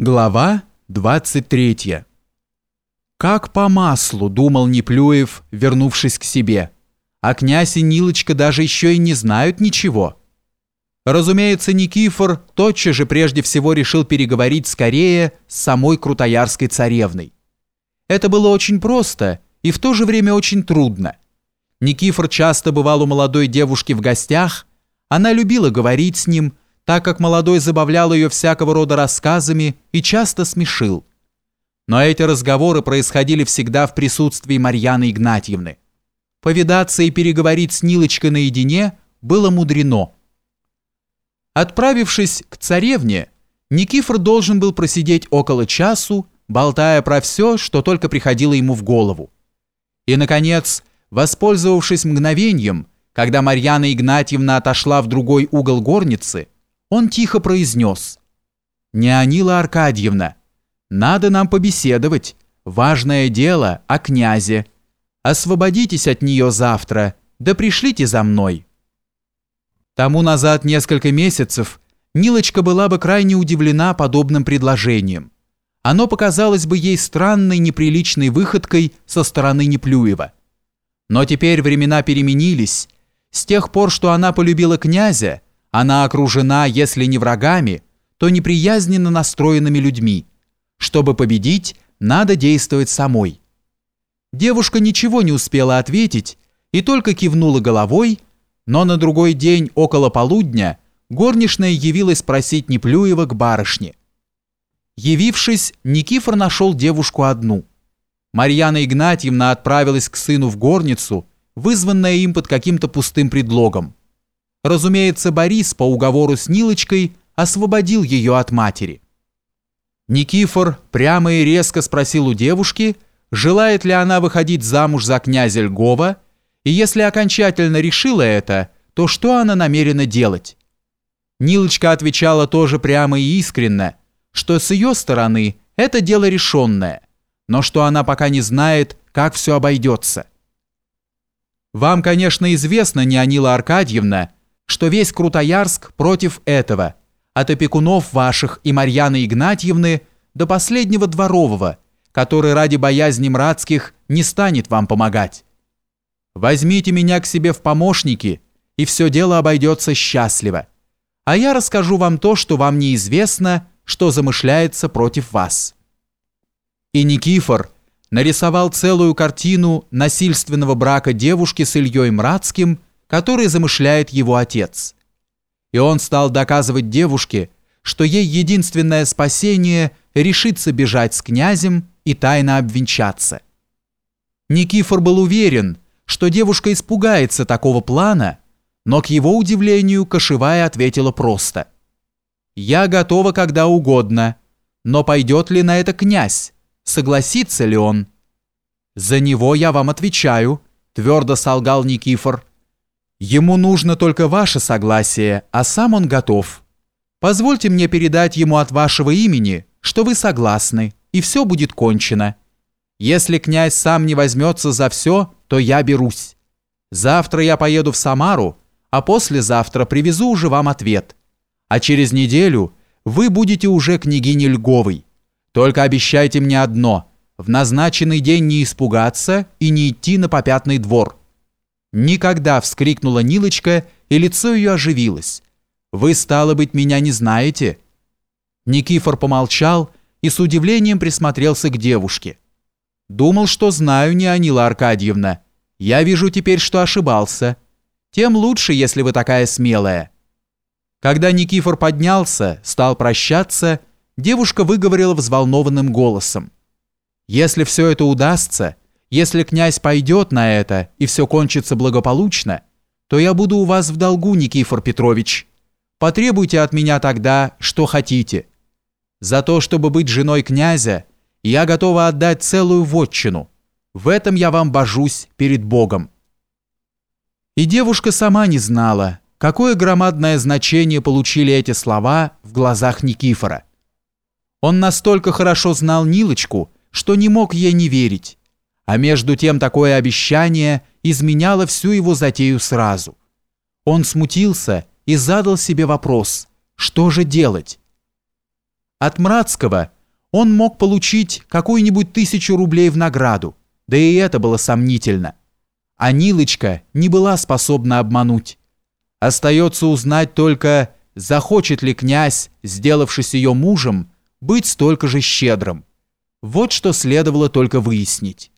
Глава 23 Как по маслу, думал Неплюев, вернувшись к себе. А князь и Нилочка даже еще и не знают ничего. Разумеется, Никифор тотчас же прежде всего решил переговорить скорее с самой Крутоярской царевной. Это было очень просто и в то же время очень трудно. Никифор часто бывал у молодой девушки в гостях, она любила говорить с ним, так как молодой забавлял ее всякого рода рассказами и часто смешил. Но эти разговоры происходили всегда в присутствии Марьяны Игнатьевны. Повидаться и переговорить с Нилочкой наедине было мудрено. Отправившись к царевне, Никифор должен был просидеть около часу, болтая про все, что только приходило ему в голову. И, наконец, воспользовавшись мгновением, когда Марьяна Игнатьевна отошла в другой угол горницы, он тихо произнес. «Неонила Аркадьевна, надо нам побеседовать. Важное дело о князе. Освободитесь от нее завтра, да пришлите за мной». Тому назад несколько месяцев Нилочка была бы крайне удивлена подобным предложением. Оно показалось бы ей странной неприличной выходкой со стороны Неплюева. Но теперь времена переменились. С тех пор, что она полюбила князя, она окружена, если не врагами, то неприязненно настроенными людьми. Чтобы победить, надо действовать самой. Девушка ничего не успела ответить и только кивнула головой, но на другой день около полудня горничная явилась просить Неплюева к барышне. Явившись, Никифор нашел девушку одну. Марьяна Игнатьевна отправилась к сыну в горницу, вызванная им под каким-то пустым предлогом. Разумеется, Борис по уговору с Нилочкой освободил ее от матери. Никифор прямо и резко спросил у девушки, желает ли она выходить замуж за князя Льгова, и если окончательно решила это, то что она намерена делать? Нилочка отвечала тоже прямо и искренно, что с ее стороны это дело решенное, но что она пока не знает, как все обойдется. Вам, конечно, известно, Неонила Аркадьевна, что весь Крутоярск против этого, от опекунов ваших и Марьяны Игнатьевны до последнего дворового, который ради боязни мрацких не станет вам помогать. Возьмите меня к себе в помощники, и все дело обойдется счастливо. А я расскажу вам то, что вам неизвестно, что замышляется против вас». И Никифор нарисовал целую картину насильственного брака девушки с Ильей Мрацким – который замышляет его отец. И он стал доказывать девушке, что ей единственное спасение – решиться бежать с князем и тайно обвенчаться. Никифор был уверен, что девушка испугается такого плана, но к его удивлению Кошевая ответила просто. «Я готова когда угодно, но пойдет ли на это князь? Согласится ли он?» «За него я вам отвечаю», – твердо солгал Никифор. Ему нужно только ваше согласие, а сам он готов. Позвольте мне передать ему от вашего имени, что вы согласны, и все будет кончено. Если князь сам не возьмется за все, то я берусь. Завтра я поеду в Самару, а послезавтра привезу уже вам ответ. А через неделю вы будете уже княгиней Льговой. Только обещайте мне одно – в назначенный день не испугаться и не идти на попятный двор. «Никогда!» — вскрикнула Нилочка, и лицо ее оживилось. «Вы, стало быть, меня не знаете?» Никифор помолчал и с удивлением присмотрелся к девушке. «Думал, что знаю, не Анила Аркадьевна. Я вижу теперь, что ошибался. Тем лучше, если вы такая смелая». Когда Никифор поднялся, стал прощаться, девушка выговорила взволнованным голосом. «Если все это удастся, если князь пойдет на это и все кончится благополучно, то я буду у вас в долгу, Никифор Петрович. Потребуйте от меня тогда, что хотите. За то, чтобы быть женой князя, я готова отдать целую вотчину. В этом я вам божусь перед Богом». И девушка сама не знала, какое громадное значение получили эти слова в глазах Никифора. Он настолько хорошо знал Нилочку, что не мог ей не верить. А между тем такое обещание изменяло всю его затею сразу. Он смутился и задал себе вопрос, что же делать? От Мрацкого он мог получить какую-нибудь тысячу рублей в награду, да и это было сомнительно. А Нилочка не была способна обмануть. Остается узнать только, захочет ли князь, сделавшись ее мужем, быть столько же щедрым. Вот что следовало только выяснить.